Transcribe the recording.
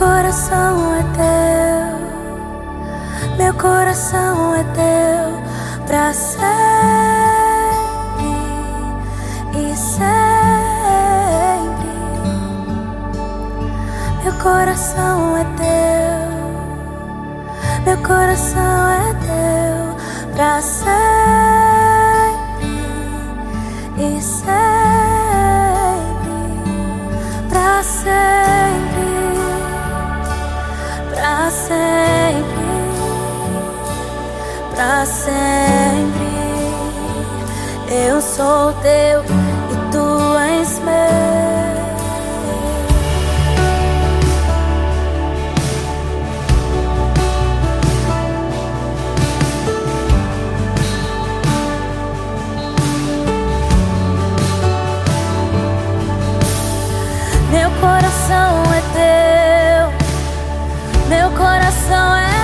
coração é teu, meu coração é teu pra sempre e sempre. Meu coração é teu, meu coração é teu pra sempre e sempre, sou teu e tu és meu. Meu coração é teu, meu coração é